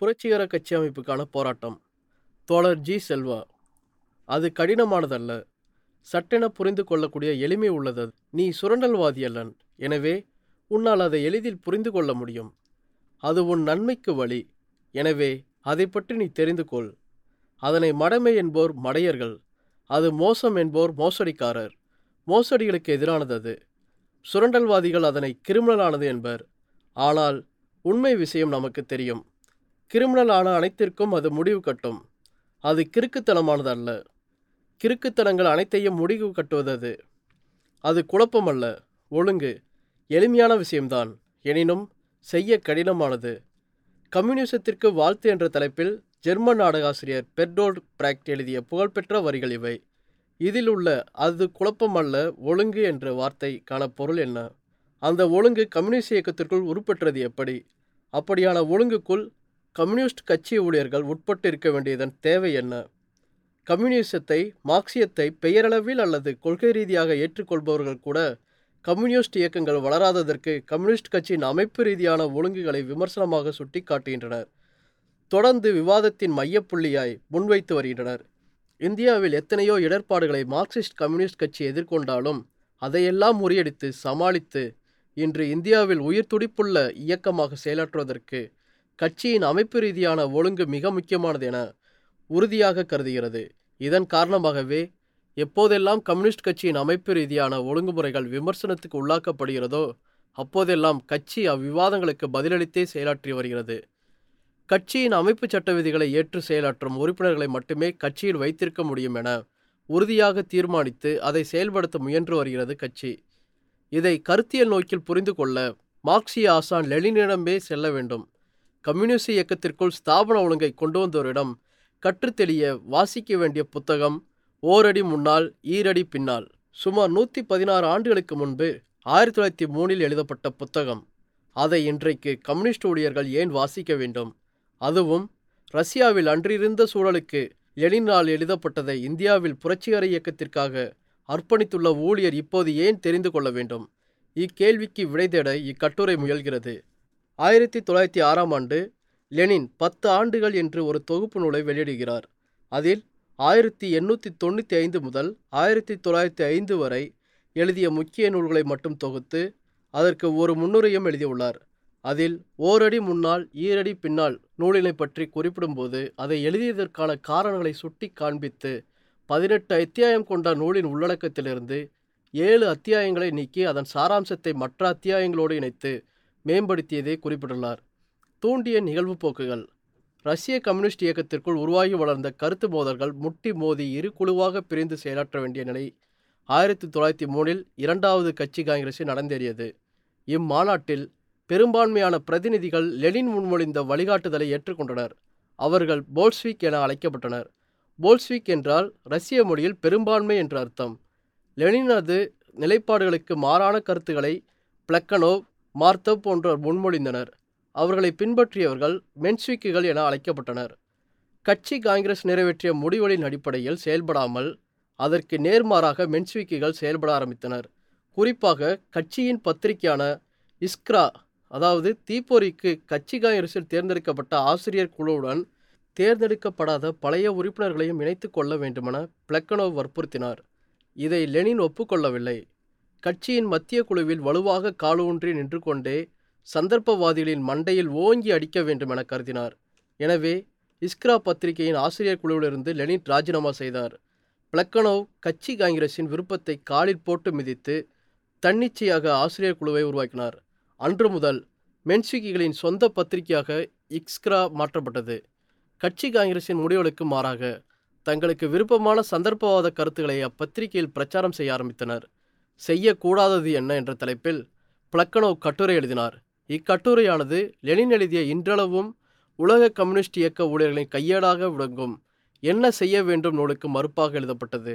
புரட்சிகர கட்சி அமைப்புக்கான போராட்டம். தோழர் ஜி செல்வா அது கடினமானதல்ல. சட்டென புரிந்து கொள்ளக்கூடிய எளிமை உள்ளது. நீ சுரண்டல்வாதி அல்லன். எனவே உன்னால் அதை எளிதில் புரிந்து கொள்ள முடியும். அது உன் நன்மைக்கு வழி. எனவே அதை பற்றி நீ தெரிந்து கொள். அதனை மடமை என்போர் மடையர்கள். அது மோசம் என்போர் மோசடிக்காரர். மோசடிகளுக்கு எதிரானது அது. சுரண்டல்வாதிகள் அதனை கிரிமினலானது என்பர். ஆனால் உண்மை விஷயம் நமக்கு தெரியும். கிரிமினல் ஆன அனைத்திற்கும் அது முடிவு கட்டும். அது கிறுக்குத்தனமானது அல்ல கிறுக்குத்தனங்கள் அனைத்தையும் முடிவு கட்டுவது அது. அது குழப்பமல்ல. ஒழுங்கு. எளிமையான விஷயம்தான். எனினும் செய்ய கடினமானது. கம்யூனிசத்திற்கு வாழ்த்து என்ற தலைப்பில் ஜெர்மன் நாடகாசிரியர் பெர்டோல்ட் பிராக்ட் எழுதிய புகழ்பெற்ற வரிகள் இவை. இதில் உள்ள அது குழப்பமல்ல ஒழுங்கு என்ற வார்த்தைக்கான பொருள் என்ன? அந்த ஒழுங்கு கம்யூனிஸ்ட் இயக்கத்திற்குள் உருப்பெற்றது எப்படி? அப்படியான ஒழுங்குக்குள் கம்யூனிஸ்ட் கட்சி ஊழியர்கள் உட்பட்டு இருக்க வேண்டியதன் தேவை என்ன? கம்யூனிசத்தை மார்க்சியத்தை பெயரளவில் அல்லது கொள்கை ரீதியாக ஏற்றுக்கொள்பவர்கள் கூட கம்யூனிஸ்ட் இயக்கங்கள் வளராததற்கு கம்யூனிஸ்ட் கட்சியின் அமைப்பு ரீதியான ஒழுங்குகளை விமர்சனமாக சுட்டிக்காட்டுகின்றனர். தொடர்ந்து விவாதத்தின் மையப்புள்ளியாய் முன்வைத்து வருகின்றனர். இந்தியாவில் எத்தனையோ இடர்பாடுகளை மார்க்சிஸ்ட் கம்யூனிஸ்ட் கட்சி எதிர்கொண்டாலும் அதையெல்லாம் முறியடித்து சமாளித்து இன்று இந்தியாவில் உயிர் துடிப்புள்ள இயக்கமாக செயலாற்றுவதற்கு கட்சியின் அமைப்பு ரீதியான ஒழுங்கு மிக முக்கியமானது என உறுதியாக கருதுகிறது. இதன் காரணமாகவே எப்போதெல்லாம் கம்யூனிஸ்ட் கட்சியின் அமைப்பு ரீதியான ஒழுங்குமுறைகள் விமர்சனத்துக்கு உள்ளாக்கப்படுகிறதோ அப்போதெல்லாம் கட்சி அவ்விவாதங்களுக்கு பதிலளித்தே செயலாற்றி வருகிறது. கட்சியின் அமைப்பு சட்ட விதிகளை ஏற்று செயலாற்றும் உறுப்பினர்களை மட்டுமே கட்சியில் வைத்திருக்க முடியும் என உறுதியாக தீர்மானித்து அதை செயல்படுத்த முயன்று வருகிறது கட்சி. இதை கருத்தியல் நோக்கில் புரிந்து கொள்ள மார்க்சிய ஆசான் லெனினிடமே செல்ல வேண்டும். கம்யூனிஸ்ட் இயக்கத்திற்குள் ஸ்தாபன ஒழுங்கை கொண்டு வந்தோரிடம் கற்றுத்தெளிய வாசிக்க வேண்டிய புத்தகம் ஓரடி முன்னால் ஈரடி பின்னால் சுமார் நூற்றி பதினாறு ஆண்டுகளுக்கு முன்பு ஆயிரத்தி தொள்ளாயிரத்தி மூணில் எழுதப்பட்ட புத்தகம். அதை இன்றைக்கு கம்யூனிஸ்ட் ஊழியர்கள் ஏன் வாசிக்க வேண்டும்? அதுவும் ரஷ்யாவில் அன்றிருந்த சூழலுக்கு லெனினால் எழுதப்பட்டதை இந்தியாவில் புரட்சிகர இயக்கத்திற்காக அர்ப்பணித்துள்ள ஊழியர் இப்போது ஏன் தெரிந்து கொள்ள வேண்டும்? இக்கேள்விக்கு விடை தேட இக்கட்டுரை முயல்கிறது. ஆயிரத்தி தொள்ளாயிரத்தி ஆறாம் ஆண்டு லெனின் பத்து ஆண்டுகள் என்று ஒரு தொகுப்பு நூலை வெளியிடுகிறார். அதில் ஆயிரத்தி எண்ணூற்றி தொண்ணூற்றி ஐந்து முதல் ஆயிரத்தி தொள்ளாயிரத்தி ஐந்து வரை எழுதிய முக்கிய நூல்களை மட்டும் தொகுத்து அதற்கு ஒரு முன்னுரையும் எழுதியுள்ளார். அதில் ஓரடி முன்னால் ஈரடி பின்னால் நூலினை பற்றி குறிப்பிடும்போது அதை எழுதியதற்கான காரணங்களை சுட்டி காண்பித்து பதினெட்டு அத்தியாயம் கொண்ட நூலின் உள்ளடக்கத்திலிருந்து ஏழு அத்தியாயங்களை நீக்கி அதன் சாராம்சத்தை மற்ற அத்தியாயங்களோடு இணைத்து மேம்படுத்தியதை குறிப்பிட்டுள்ளார். தூண்டிய நிகழ்வு போக்குகள். ரஷ்ய கம்யூனிஸ்ட் இயக்கத்திற்குள் உருவாகி வளர்ந்த கருத்து மோதல்கள் முட்டி மோதி இரு குழுவாக பிரிந்து செயலாற்ற வேண்டிய நிலை ஆயிரத்தி தொள்ளாயிரத்தி மூணில் இரண்டாவது கட்சி காங்கிரஸில் நடந்தேறியது. இம்மாநாட்டில் பெரும்பான்மையான பிரதிநிதிகள் லெனின் முன்மொழிந்த வழிகாட்டுதலை ஏற்றுக்கொண்டனர். அவர்கள் போல்ஸ்விக் என அழைக்கப்பட்டனர். போல்ஸ்விக் என்றால் ரஷ்ய மொழியில் பெரும்பான்மை என்ற அர்த்தம். லெனினது நிலைப்பாடுகளுக்கு மாறான கருத்துக்களை பிளக்கனோவ் மார்த்தவ் போன்றோர் முன்மொழிந்தனர். அவர்களை பின்பற்றியவர்கள் மென்ஸ்விக்குகள் என அழைக்கப்பட்டனர். கட்சி காங்கிரஸ் நிறைவேற்றிய முடிவுகளின் அடிப்படையில் செயல்படாமல் அதற்கு நேர்மாறாக மென்ஸ்விக்குகள் செயல்பட ஆரம்பித்தனர். குறிப்பாக கட்சியின் பத்திரிகையான இஸ்க்ரா அதாவது தீப்பொறிக்கு கட்சி காங்கிரஸில் தேர்ந்தெடுக்கப்பட்ட ஆசிரியர் குழுவுடன் தேர்ந்தெடுக்கப்படாத பழைய உறுப்பினர்களையும் இணைத்து கொள்ள வேண்டுமென பிளக்கனோவ் வற்புறுத்தினார். இதை லெனின் ஒப்புக்கொள்ளவில்லை. கட்சியின் மத்திய குழுவில் வலுவாக காலூன்றி நின்று கொண்டே சந்தர்ப்பவாதிகளின் மண்டையில் ஓங்கி அடிக்க வேண்டும் என கருதினார். எனவே இஸ்க்ரா பத்திரிகையின் ஆசிரியர் குழுவிலிருந்து லெனின் ராஜினாமா செய்தார். பிளக்கனோவ் கட்சி காங்கிரஸின் விருப்பத்தை காலில் போட்டு மிதித்து தன்னிச்சையாக ஆசிரியர் குழுவை உருவாக்கினார். அன்று முதல் மென்ஸ்விக்கிகளின் சொந்த பத்திரிகையாக இக்ஸ்க்ரா மாற்றப்பட்டது. கட்சி காங்கிரஸின் முடிவுகளுக்கு மாறாக தங்களுக்கு விருப்பமான சந்தர்ப்பவாத கருத்துக்களை அப்பத்திரிகையில் பிரச்சாரம் செய்ய ஆரம்பித்தனர். செய்யக்கூடாதது என்ன என்ற தலைப்பில் பிளக்கனோவ் கட்டுரை எழுதினார். இக்கட்டுரையானது லெனின் எழுதிய இன்றளவும் உலக கம்யூனிஸ்ட் இயக்க ஊழியர்களின் கையேடாக விளங்கும். என்ன செய்ய வேண்டும் நூலுக்கு மறுப்பாக எழுதப்பட்டது.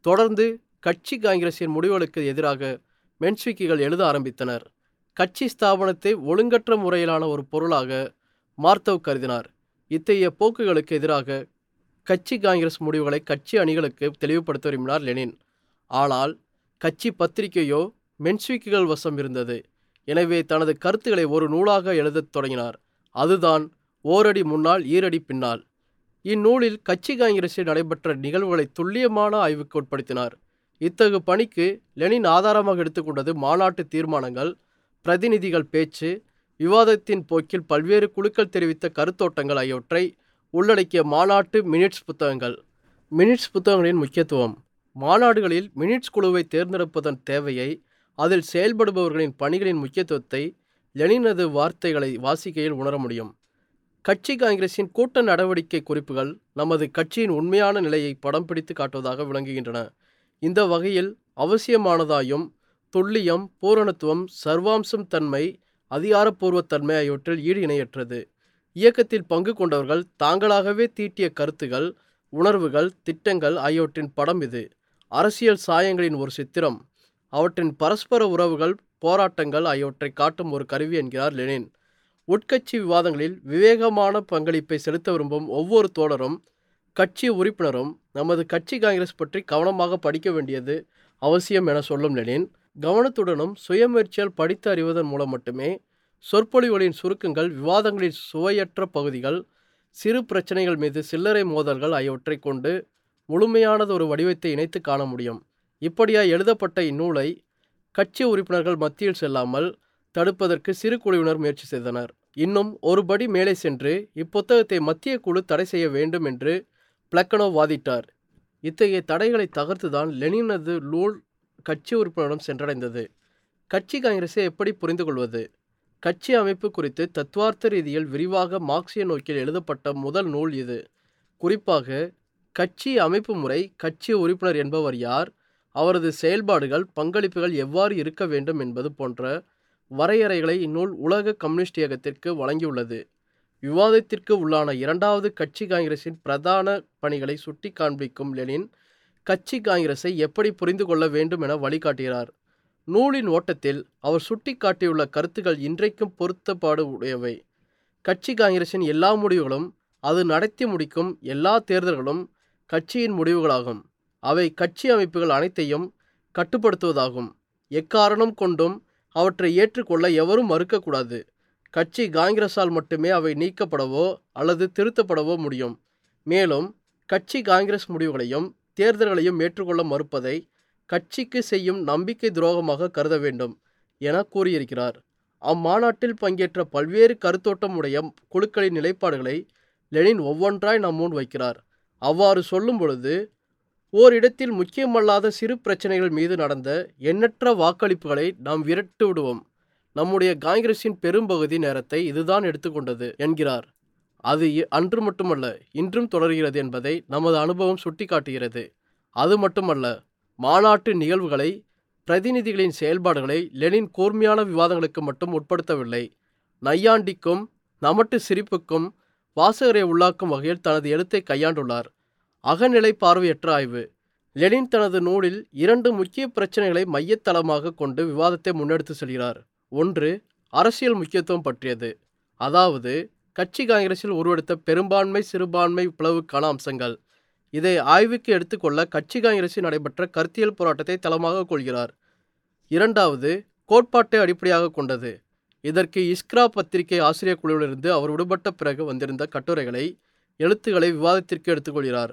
தொடர்ந்து கட்சி காங்கிரஸின் முடிவுகளுக்கு எதிராக மென்ஸ்விக்கிகள் எழுத ஆரம்பித்தனர். கட்சி ஸ்தாபனத்தை ஒழுங்கற்ற முறையிலான ஒரு பொருளாக மார்த்தவ் கருதினார். இத்தகைய போக்குகளுக்கு எதிராக கட்சி காங்கிரஸ் முடிவுகளை கட்சி அணிகளுக்கு தெளிவுபடுத்த விரும்பினார் லெனின். ஆனால் கட்சி பத்திரிகையோ மென்ஸ்விக்குகள் வசம் இருந்தது. எனவே தனது கருத்துக்களை ஒரு நூலாக எழுதத் தொடங்கினார். அதுதான் ஓரடி முன்னால் ஈரடி பின்னால். இந்நூலில் கட்சி காங்கிரஸில் நடைபெற்ற நிகழ்வுகளை துல்லியமான ஆய்வுக்கு உட்படுத்தினார். இத்தகு பணிக்கு லெனின் ஆதாரமாக எடுத்துக்கொண்டது மாநாட்டு தீர்மானங்கள் பிரதிநிதிகள் பேச்சு விவாதத்தின் போக்கில் பல்வேறு குழுக்கள் தெரிவித்த கருத்தோட்டங்கள் ஆகியவற்றை உள்ளடக்கிய மாநாட்டு மினிட்ஸ் புத்தகங்கள். மினிட்ஸ் புத்தகங்களின் முக்கியத்துவம். மாநாடுகளில் மினிட்ஸ் குழுவை தேர்ந்தெடுப்பதன் தேவையை அதில் செயல்படுபவர்களின் பணிகளின் முக்கியத்துவத்தை லெனினது வார்த்தைகளை வாசிக்கையில் உணர முடியும். கட்சி காங்கிரசின் கூட்ட நடவடிக்கை குறிப்புகள் நமது கட்சியின் உண்மையான நிலையை படம் பிடித்து காட்டுவதாக விளங்குகின்றன. இந்த வகையில் அவசியமானதாயும் துல்லியம் பூரணத்துவம் சர்வாம்சம் தன்மை அதிகாரப்பூர்வத்தன்மை ஆகியவற்றில் ஈடு இணையற்றது. இயக்கத்தில் பங்கு கொண்டவர்கள் தாங்களாகவே தீட்டிய கருத்துகள் உணர்வுகள் திட்டங்கள் ஆகியவற்றின் படம் இது. அரசியல் சாயங்களின் ஒரு சித்திரம். அவற்றின் பரஸ்பர உறவுகள் போராட்டங்கள் ஆகியவற்றை காட்டும் ஒரு கருவி என்கிறார் லெனின். உட்கட்சி விவாதங்களில் விவேகமான பங்களிப்பை செலுத்த விரும்பும் ஒவ்வொரு தோழரும் கட்சி உறுப்பினரும் நமது கட்சி காங்கிரஸ் பற்றி கவனமாக படிக்க வேண்டியது அவசியம் என சொல்லும் லெனின். கவனத்துடனும் சுயமுயற்சியால் படித்து அறிவதன் மூலம் மட்டுமே சொற்பொழிவுகளின் சுருக்கங்கள் விவாதங்களின் சுவையற்ற பகுதிகள் சிறு பிரச்சனைகள் மீது சில்லறை மோதல்கள் ஆகியவற்றை கொண்டு முழுமையானது ஒரு வடிவத்தை இணைத்து காண முடியும். இப்படியாய் எழுதப்பட்ட இந்நூலை கட்சி உறுப்பினர்கள் மத்தியில் செல்லாமல் தடுப்பதற்கு சிறு குழுவினர் முயற்சி செய்தனர். இன்னும் ஒருபடி மேலே சென்று இப்புத்தகத்தை மத்திய குழு தடை செய்ய வேண்டும் என்று பிளக்கனோ வாதிட்டார். இத்தகைய தடைகளை தகர்த்துதான் லெனினது நூல் கட்சி உறுப்பினரிடம் சென்றடைந்தது. கட்சி காங்கிரஸை எப்படி புரிந்து கொள்வது கட்சி அமைப்பு குறித்து தத்துவார்த்த ரீதியில் விரிவாக மார்க்சிய நோக்கில் எழுதப்பட்ட முதல் நூல் இது. குறிப்பாக கட்சி அமைப்பு முறை கட்சி உறுப்பினர் என்பவர் யார் அவரது செயல்பாடுகள் பங்களிப்புகள் எவ்வாறு இருக்க வேண்டும் என்பது போன்ற வரையறைகளை இந்நூல் உலக கம்யூனிஸ்ட் இயக்கத்திற்கு வழங்கியுள்ளது. விவாதத்திற்கு உள்ளான இரண்டாவது கட்சி காங்கிரசின் பிரதான பணிகளை சுட்டி காண்பிக்கும் லெனின் கட்சி காங்கிரஸை எப்படி புரிந்து கொள்ள வேண்டும் என வழிகாட்டுகிறார். நூலின் ஓட்டத்தில் அவர் சுட்டி காட்டியுள்ள கருத்துக்கள் இன்றைக்கும் பொருத்தப்பாடு உடையவை. கட்சி காங்கிரசின் எல்லா முடிவுகளும் அது நடத்தி முடிக்கும் எல்லா தேர்தல்களும் கட்சியின் முடிவுகளாகும். அவை கட்சி அமைப்புகள் அனைத்தையும் கட்டுப்படுத்துவதாகும். எக்காரணம் கொண்டும் அவற்றை ஏற்றுக்கொள்ள எவரும் மறுக்கக்கூடாது. கட்சி காங்கிரஸால் மட்டுமே அவை நீக்கப்படவோ அல்லது திருத்தப்படவோ முடியும். மேலும் கட்சி காங்கிரஸ் முடிவுகளையும் தேர்தல்களையும் ஏற்றுக்கொள்ள மறுப்பதை கட்சிக்கு செய்யும் நம்பிக்கை துரோகமாக கருத வேண்டும் என கூறியிருக்கிறார். அம்மாநாட்டில் பங்கேற்ற பல்வேறு கருத்தோட்டம் உடைய குழுக்களின் நிலைப்பாடுகளை லெனின் ஒவ்வொன்றாய் நம் முன் வைக்கிறார். அவ்வாறு சொல்லும் பொழுது ஓரிடத்தில் முக்கியமல்லாத சிறு பிரச்சனைகள் மீது நடந்த எண்ணற்ற வாக்களிப்புகளை நாம் விரட்டு விடுவோம். நம்முடைய காங்கிரஸின் பெரும்பகுதி நேரத்தை இதுதான் எடுத்துக்கொண்டது என்கிறார். அது அன்று மட்டுமல்ல இன்றும் தொடர்கிறது என்பதை நமது அனுபவம் சுட்டிக்காட்டுகிறது. அது மட்டுமல்ல மாநாட்டு நிகழ்வுகளை பிரதிநிதிகளின் செயல்பாடுகளை லெனின் கூர்மையான விவாதங்களுக்கு மட்டும் உட்படுத்தவில்லை. நையாண்டிக்கும் நமட்டு சிரிப்புக்கும் வாசகரை உள்ளாக்கும் வகையில் தனது எழுத்தை கையாண்டுள்ளார். அகநிலை பார்வையற்ற ஆய்வு. லெனின் தனது நூலில் இரண்டு முக்கிய பிரச்சனைகளை மையத்தளமாக கொண்டு விவாதத்தை முன்னெடுத்து செல்கிறார். ஒன்று அரசியல் முக்கியத்துவம் பற்றியது. அதாவது கட்சி காங்கிரஸில் உருவெடுத்த பெரும்பான்மை சிறுபான்மை பிளவுக்கான அம்சங்கள். இதை ஆய்வுக்கு எடுத்துக்கொள்ள கட்சி காங்கிரஸில் நடைபெற்ற கருத்தியல் போராட்டத்தை தளமாக கொள்கிறார். இரண்டாவது கோட்பாட்டை அடிப்படையாக கொண்டது. இதற்கு இஸ்க்ரா பத்திரிகை ஆசிரியர் குழுவிலிருந்து அவர் விடுபட்ட பிறகு வந்திருந்த கட்டுரைகளை எழுத்துக்களை விவாதத்திற்கு எடுத்துக்கொள்கிறார்.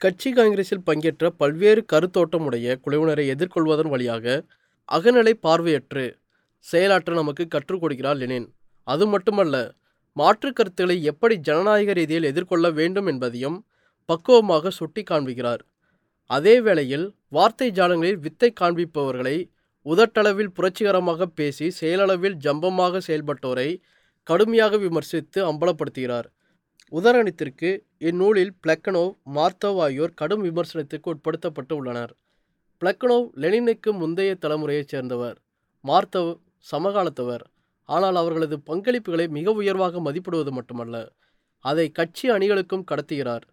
கட்சி காங்கிரஸில் பங்கேற்ற பல்வேறு கருத்தோட்டமுடைய குழுவினரை எதிர்கொள்வதன் வழியாக அகநிலை பார்வையற்று செயலாற்ற நமக்கு கற்றுக் கொடுக்கிறார் லெனின். அது மட்டுமல்ல மாற்று கருத்துக்களை எப்படி ஜனநாயக ரீதியில் எதிர்கொள்ள வேண்டும் என்பதையும் பக்குவமாக சுட்டி காண்பிக்கிறார் அதே வேளையில் வார்த்தை ஜாலங்களில் வித்தை காண்பிப்பவர்களை உதட்டளவில் புரட்சிகரமாக பேசி செயலளவில் ஜம்பமாக செயல்பட்டோரை கடுமையாக விமர்சித்து அம்பலப்படுத்துகிறார். உதாரணத்திற்கு இந்நூலில் பிளக்கனோவ் மார்த்தவ் ஆகியோர் கடும் விமர்சனத்துக்கு உட்படுத்தப்பட்டு உள்ளனர். பிளக்கனோவ் லெனினுக்கு முந்தைய தலைமுறையைச் சேர்ந்தவர் மார்த்தவ் சமகாலத்தவர். ஆனால் அவர்களது பங்களிப்புகளை மிக உயர்வாக மதிப்பிடுவது மட்டுமல்ல அதை கட்சி அணிகளுக்கும் கடத்துகிறார்.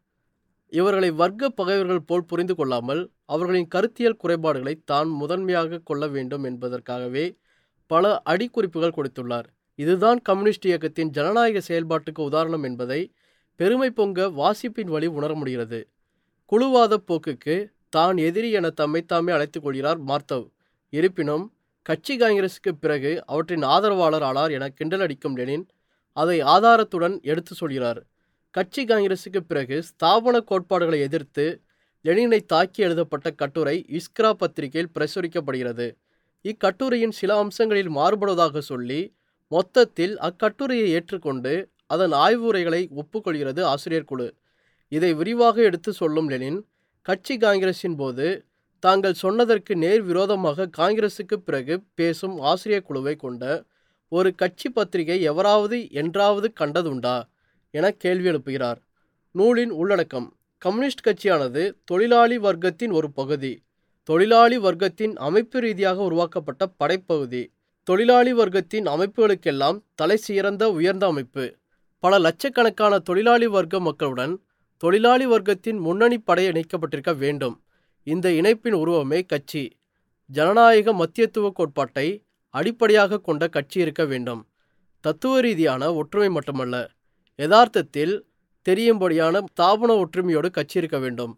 இவர்களை வர்க்க பகைவர்கள் போல் புரிந்து கொள்ளாமல் அவர்களின் கருத்தியல் குறைபாடுகளை தான் முதன்மையாக கொள்ள வேண்டும் என்பதற்காகவே பல அடிக்குறிப்புகள் கொடுத்துள்ளார். இதுதான் கம்யூனிஸ்ட் இயக்கத்தின் ஜனநாயக செயல்பாட்டுக்கு உதாரணம் என்பதை பெருமை பொங்க வாசிப்பின் வழி உணர முடிகிறது. குழுவாத போக்குக்கு தான் எதிரி என தம்மைத்தாமே அழைத்துக் கொள்கிறார் மார்த்தவ். இருப்பினும் கட்சி காங்கிரஸுக்கு பிறகு அவற்றின் ஆதரவாளர் ஆனார் என கிண்டல் அடிக்கும் லெனின் அதை ஆதாரத்துடன் எடுத்து சொல்கிறார். கட்சி காங்கிரசுக்கு பிறகு ஸ்தாபன கோட்பாடுகளை எதிர்த்து லெனினை தாக்கி எழுதப்பட்ட கட்டுரை இஸ்க்ரா பத்திரிகையில் பிரசுரிக்கப்படுகிறது. இக்கட்டுரையின் சில அம்சங்களில் மாறுபடுவதாக சொல்லி மொத்தத்தில் அக்கட்டுரையை ஏற்றுக்கொண்டு அதன் ஆய்வுரைகளை ஒப்புக்கொள்கிறது ஆசிரியர் குழு. இதை விரிவாக எடுத்து சொல்லும் லெனின் கட்சி காங்கிரஸின் போது தாங்கள் சொன்னதற்கு நேர் விரோதமாக காங்கிரசுக்கு பிறகு பேசும் ஆசிரியர் குழுவை கொண்ட ஒரு கட்சி பத்திரிகை எவராவது என்றாவது கண்டதுண்டா? என கேள்வி எழுப்புகிறார். நூலின் உள்ளடக்கம். கம்யூனிஸ்ட் கட்சியானது தொழிலாளி வர்க்கத்தின் ஒரு பகுதி. தொழிலாளி வர்க்கத்தின் அமைப்பு ரீதியாக உருவாக்கப்பட்ட படைப்பகுதி. தொழிலாளி வர்க்கத்தின் அமைப்புகளுக்கெல்லாம் தலை சிறந்த உயர்ந்த அமைப்பு. பல லட்சக்கணக்கான தொழிலாளி வர்க்க மக்களுடன் தொழிலாளி வர்க்கத்தின் முன்னணி படை இணைக்கப்பட்டிருக்க வேண்டும். இந்த இணைப்பின் உருவமே கட்சி. ஜனநாயக மத்தியத்துவ கோட்பாட்டை அடிப்படையாக கொண்ட கட்சி இருக்க வேண்டும். தத்துவ ரீதியான ஒற்றுமை மட்டுமல்ல யதார்த்தத்தில் தெரியும்படியான தாபன ஒற்றுமையோடு கட்சி இருக்க வேண்டும்.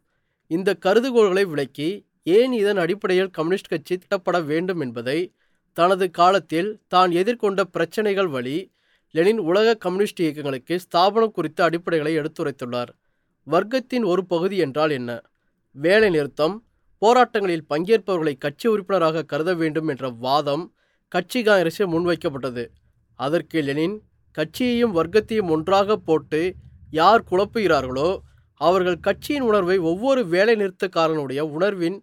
இந்த கருதுகோள்களை விளக்கி ஏன் இதன் அடிப்படையில் கம்யூனிஸ்ட் கட்சி திட்டப்பட வேண்டும் என்பதை தனது காலத்தில் தான் எதிர்கொண்ட பிரச்சனைகள் வழி லெனின் உலக கம்யூனிஸ்ட் இயக்கங்களுக்கு ஸ்தாபனம் குறித்த அடிப்படைகளை எடுத்துரைத்துள்ளார். வர்க்கத்தின் ஒரு பகுதி என்றால் என்ன? வேலை நிறுத்தம் போராட்டங்களில் பங்கேற்பவர்களை கட்சி உறுப்பினராக கருத வேண்டும் என்ற வாதம் கட்சி காங்கிரஸில் முன்வைக்கப்பட்டது. அதற்கு லெனின் கட்சியையும் வர்க்கத்தையும் ஒன்றாக போட்டு யார் குழப்புகிறார்களோ அவர்கள் கட்சியின் உணர்வை ஒவ்வொரு வேலை நிறுத்தக்காரனுடைய உணர்வின்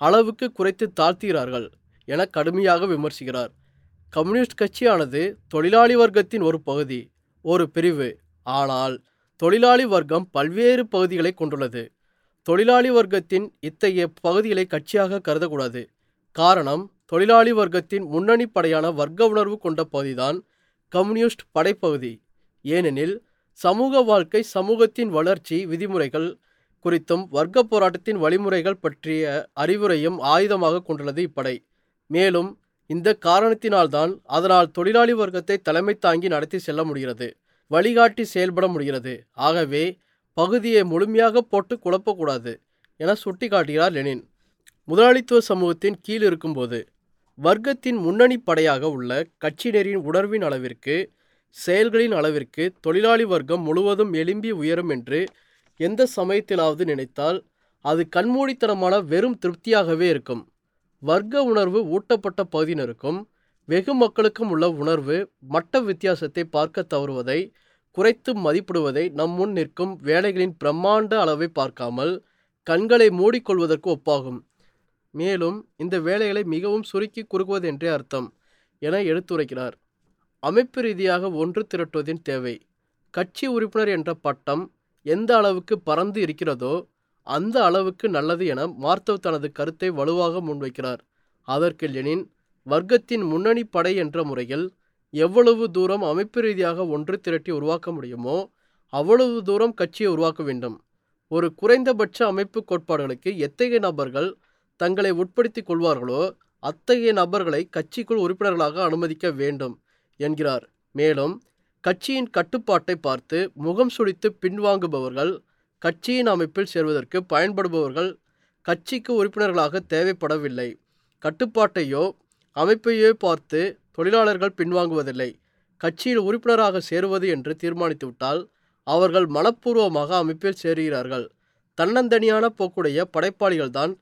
அளவுக்கு குறைத்து தாழ்த்துகிறார்கள் என கடுமையாக விமர்சிக்கிறார். கம்யூனிஸ்ட் கட்சியானது தொழிலாளி வர்க்கத்தின் ஒரு பகுதி ஒரு பிரிவு. ஆனால் தொழிலாளி வர்க்கம் பல்வேறு பகுதிகளை கொண்டுள்ளது. தொழிலாளி வர்க்கத்தின் இத்தகைய பகுதிகளை கட்சியாக கருதக்கூடாது. காரணம் தொழிலாளி வர்க்கத்தின் முன்னணி படையான வர்க்க உணர்வு கொண்ட பகுதிதான் கம்யூனிஸ்ட் படைப்பகுதி. ஏனெனில் சமூக வாழ்க்கை சமூகத்தின் வளர்ச்சி விதிமுறைகள் குறித்தும் வர்க்க போராட்டத்தின் வழிமுறைகள் பற்றிய அறிவுரையும் ஆயுதமாக கொண்டுள்ளது இப்படை. மேலும் இந்த காரணத்தினால்தான் அதனால் தொழிலாளி வர்க்கத்தை தலைமை தாங்கி நடத்தி செல்ல முடிகிறது வழிகாட்டி செயல்பட முடிகிறது. ஆகவே பகுதியை முழுமையாக போட்டு குழப்பக்கூடாது என சுட்டிக்காட்டுகிறார் லெனின். முதலாளித்துவ சமூகத்தின் கீழ் இருக்கும்போது வர்க்கத்தின் முன்னணி படையாக உள்ள கட்சியினரின் உணர்வின் அளவிற்கு செயல்களின் அளவிற்கு தொழிலாளி வர்க்கம் முழுவதும் எழும்பி உயரும் என்று எந்த சமயத்திலாவது நினைத்தால் அது கண்மூடித்தனமான வெறும் திருப்தியாகவே இருக்கும். வர்க்க உணர்வு ஊட்டப்பட்ட பகுதியினருக்கும் வெகு மக்களுக்கும் உள்ள உணர்வு மட்ட வித்தியாசத்தை பார்க்க தவறுவதை குறைத்து மதிப்பிடுவதை நம் முன் நிற்கும் வேலைகளின் பிரம்மாண்ட அளவை பார்க்காமல் கண்களை மூடிக்கொள்வதற்கு ஒப்பாகும். மேலும் இந்த வேலைகளை மிகவும் சுருக்கி குறுக்குவதென்றே அர்த்தம் என எடுத்துரைக்கிறார். அமைப்பு ரீதியாக ஒன்று திரட்டுவதின் தேவை. கட்சி உறுப்பினர் என்ற பட்டம் எந்த அளவுக்கு பறந்து இருக்கிறதோ அந்த அளவுக்கு நல்லது என மார்த்தவ் தனது கருத்தை வலுவாக முன்வைக்கிறார். அதற்கு லெனின் வர்க்கத்தின் முன்னணி படை என்ற முறையில் எவ்வளவு தூரம் அமைப்பு ரீதியாக ஒன்று திரட்டி உருவாக்க முடியுமோ அவ்வளவு தூரம் கட்சியை உருவாக்க வேண்டும். ஒரு குறைந்தபட்ச அமைப்பு கோட்பாடுகளுக்கு எத்தகைய நபர்கள் தங்களை உட்படுத்திக் கொள்வார்களோ அத்தகைய நபர்களை கட்சிக்குள் உறுப்பினர்களாக அனுமதிக்க வேண்டும் என்கிறார். மேலும் கட்சியின் கட்டுப்பாட்டை பார்த்து முகம் சுழித்து பின்வாங்குபவர்கள் கட்சியின் அமைப்பில் சேர்வதற்கு பயன்படுபவர்கள் கட்சிக்கு உறுப்பினர்களாக தேவைப்படவில்லை. கட்டுப்பாட்டையோ அமைப்பையோ பார்த்து தொழிலாளர்கள் பின்வாங்குவதில்லை. கட்சியில் உறுப்பினராக சேருவது என்று தீர்மானித்துவிட்டால் அவர்கள் மனப்பூர்வமாக அமைப்பில் சேருகிறார்கள். தன்னந்தனியான போக்குடைய படைப்பாளிகள்தான்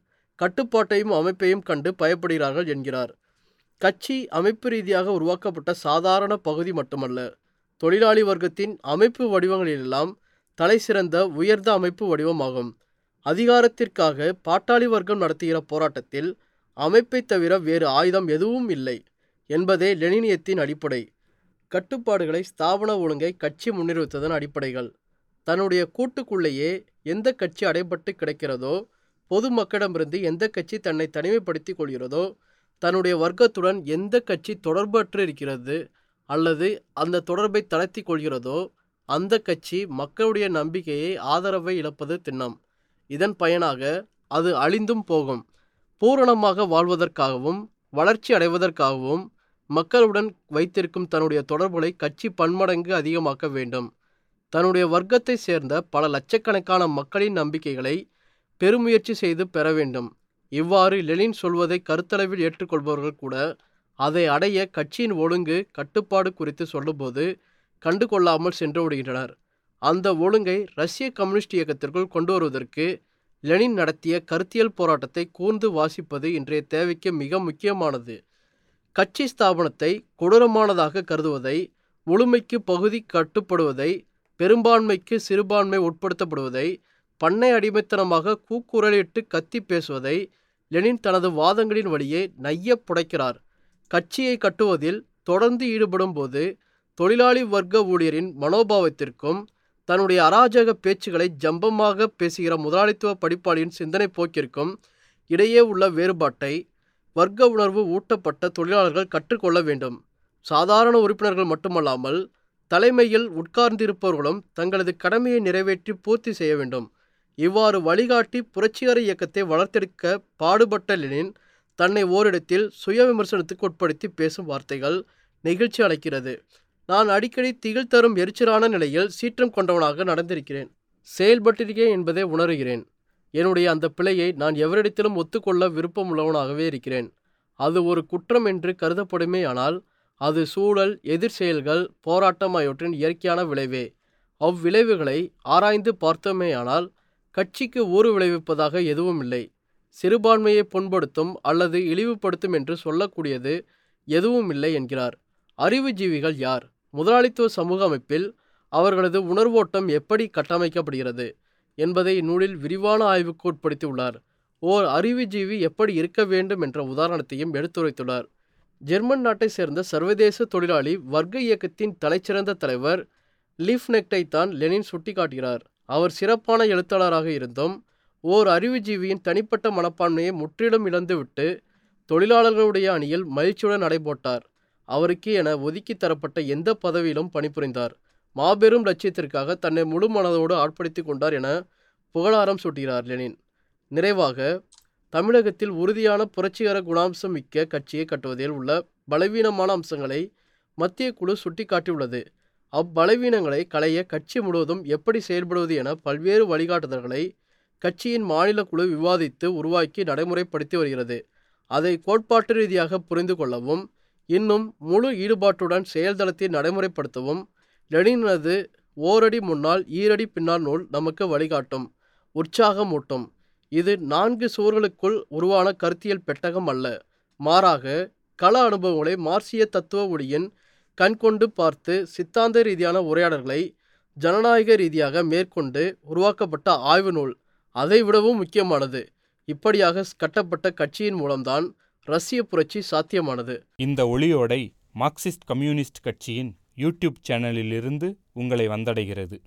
கட்டுப்பாட்டையும் அமைப்பையும் கண்டு பயப்படுகிறார்கள் என்கிறார். கட்சி அமைப்பு ரீதியாக உருவாக்கப்பட்ட சாதாரண பகுதி மட்டுமல்ல. தொழிலாளி வர்க்கத்தின் அமைப்பு வடிவங்களிலெல்லாம் தலை சிறந்த உயர்ந்த அமைப்பு வடிவமாகும். அதிகாரத்திற்காக பாட்டாளி வர்க்கம் நடத்துகிற போராட்டத்தில் அமைப்பை தவிர வேறு ஆயுதம் எதுவும் இல்லை என்பதே லெனினியத்தின் அடிப்படை. கட்டுப்பாடுகளை ஸ்தாபன ஒழுங்கை கட்சி முன்னிறுத்ததன் அடிப்படைகள். தன்னுடைய கூட்டுக்குள்ளேயே எந்த கட்சி அடைபட்டு கிடக்கிறதோ பொதுமக்களிடமிருந்து எந்த கட்சி தன்னை தனிமைப்படுத்திக் கொள்கிறதோ தன்னுடைய வர்க்கத்துடன் எந்த கட்சி தொடர்பற்று இருக்கிறது அல்லது அந்த தொடர்பை தளர்த்தி கொள்கிறதோ அந்த கட்சி மக்களுடைய நம்பிக்கையை ஆதரவை இழப்பது திண்ணம். இதன் பயனாக அது அழிந்தும் போகும். பூரணமாக வாழ்வதற்காகவும் வளர்ச்சி அடைவதற்காகவும் மக்களுடன் வைத்திருக்கும் தன்னுடைய தொடர்புகளை கட்சி பன்மடங்கு அதிகமாக்க வேண்டும். தன்னுடைய வர்க்கத்தை சேர்ந்த பல லட்சக்கணக்கான மக்களின் நம்பிக்கைகளை பெருமுயற்சி செய்து பெற வேண்டும். இவ்வாறு லெனின் சொல்வதை கருத்தளவில் ஏற்றுக்கொள்பவர்கள் கூட அதை அடைய கட்சியின் ஒழுங்கு கட்டுப்பாடு குறித்து சொல்லும்போது கண்டுகொள்ளாமல் சென்று விடுகின்றனர். அந்த ஒழுங்கை ரஷ்ய கம்யூனிஸ்ட் இயக்கத்திற்குள் கொண்டு வருவதற்கு லெனின் நடத்திய கருத்தியல் போராட்டத்தை கூர்ந்து வாசிப்பது இன்றைய தேவைக்கு மிக முக்கியமானது. கட்சி ஸ்தாபனத்தை கொடூரமானதாக கருதுவதை முழுமைக்கு பகுதி கட்டுப்படுவதை பெரும்பான்மைக்கு சிறுபான்மை உட்படுத்தப்படுவதை பண்ணை அடிமைத்தனமாக கூக்குரலிட்டு கத்தி பேசுவதை லெனின் தனது வாதங்களின் வழியே நைய புடைக்கிறார். கட்சியை கட்டுவதில் தொடர்ந்து ஈடுபடும் போது தொழிலாளி வர்க்க ஊழியரின் மனோபாவத்திற்கும் தன்னுடைய அராஜக பேச்சுகளை ஜம்பமாக பேசுகிற முதலாளித்துவ படிப்பாளியின் சிந்தனை போக்கிற்கும் இடையே உள்ள வேறுபாட்டை வர்க்க உணர்வு ஊட்டப்பட்ட தொழிலாளர்கள் கற்றுக்கொள்ள வேண்டும். சாதாரண உறுப்பினர்கள் மட்டுமல்லாமல் தலைமையில் உட்கார்ந்திருப்பவர்களும் தங்களது கடமையை நிறைவேற்றி பூர்த்தி செய்ய வேண்டும். இவ்வாறு வழிகாட்டி புரட்சிகர இயக்கத்தை வளர்த்தெடுக்க பாடுபட்ட லெனின் தன்னை ஓரிடத்தில் சுய விமர்சனத்துக்கு உட்படுத்தி பேசும் வார்த்தைகள் நெகிழ்ச்சி அளிக்கிறது. நான் அடிக்கடி திகில் தரும் எரிச்சலான நிலையில் சீற்றம் கொண்டவனாக நடந்திருக்கிறேன். செயல்பட்டிருக்கேன் என்பதை உணர்கிறேன். என்னுடைய அந்த பிழையை நான் எவரிடத்திலும் ஒத்துக்கொள்ள விருப்பம் உள்ளவனாகவே இருக்கிறேன். அது ஒரு குற்றம் என்று கருதப்படுமேயானால் அது சூழல் எதிர் செயல்கள் போராட்டம் ஆகியவற்றின் இயற்கையான விளைவே. அவ்விளைவுகளை ஆராய்ந்து பார்த்தோமேயானால் கட்சிக்கு ஊறு விளைவிப்பதாக எதுவும் இல்லை. சிறுபான்மையை புண்படுத்தும் அல்லது இழிவுபடுத்தும் என்று சொல்லக்கூடியது எதுவும் இல்லை என்கிறார். அறிவுஜீவிகள் யார்? முதலாளித்துவ சமூக அமைப்பில் அவர்களது உணர்வோட்டம் எப்படி கட்டமைக்கப்படுகிறது என்பதை இந்நூலில் விரிவான ஆய்வுக்கு உட்படுத்தியுள்ளார். ஓர் அறிவுஜீவி எப்படி இருக்க வேண்டும் என்ற உதாரணத்தையும் எடுத்துரைத்துள்ளார். ஜெர்மன் நாட்டை சேர்ந்த சர்வதேச தொழிலாளி வர்க்க இயக்கத்தின் தலைச்சிறந்த தலைவர் லீஃப்னெக்டை தான் லெனின் சுட்டிக்காட்டுகிறார். அவர் சிறப்பான எழுத்தாளராக இருந்தும் ஓர் அறிவுஜீவியின் தனிப்பட்ட மனப்பான்மையை முற்றிலும் இழந்துவிட்டு தொழிலாளர்களுடைய அணியில் மகிழ்ச்சியுடன் நடைபோட்டார். அவருக்கு என ஒதுக்கி தரப்பட்ட எந்த பதவியிலும் பணிபுரிந்தார். மாபெரும் லட்சியத்திற்காக தன்னை முழு மனதோடு ஆட்படுத்தி கொண்டார் என புகழாரம் சூட்டுகிறார் லெனின். நிறைவாக தமிழகத்தில் உறுதியான புரட்சிகர குணாம்சம் மிக்க கட்சியை கட்டுவதில் உள்ள பலவீனமான அம்சங்களை மத்திய குழு சுட்டிக்காட்டியுள்ளது. அப்பலவீனங்களை களைய கட்சி முழுவதும் எப்படி செயல்படுவது என பல்வேறு வழிகாட்டுதல்களை கட்சியின் மாநில குழு விவாதித்து உருவாக்கி நடைமுறைப்படுத்தி வருகிறது. அதை கோட்பாட்டு ரீதியாக புரிந்து கொள்ளவும் இன்னும் முழு ஈடுபாட்டுடன் செயல்தளத்தை நடைமுறைப்படுத்தவும் லெனினது ஓரடி முன்னால் ஈரடி பின்னால் நூல் நமக்கு வழிகாட்டும் உற்சாகமூட்டும். இது நான்கு சுவர்களுக்குள் உருவான கருத்தியல் பெட்டகம் அல்ல. மாறாக கள அனுபவங்களை மார்சிய தத்துவ ஒளியின் கண்கொண்டு பார்த்து சித்தாந்த ரீதியான உரையாடல்களை ஜனநாயக ரீதியாக மேற்கொண்டு உருவாக்கப்பட்ட ஆய்வு நூல். அதைவிடவும் முக்கியமானது. இப்படியாக கட்டப்பட்ட கட்சியின் மூலம்தான் ரஷ்ய புரட்சி சாத்தியமானது. இந்த ஒளியோடை மார்க்சிஸ்ட் கம்யூனிஸ்ட் கட்சியின் யூடியூப் சேனலிலிருந்து உங்களை வந்தடைகிறது.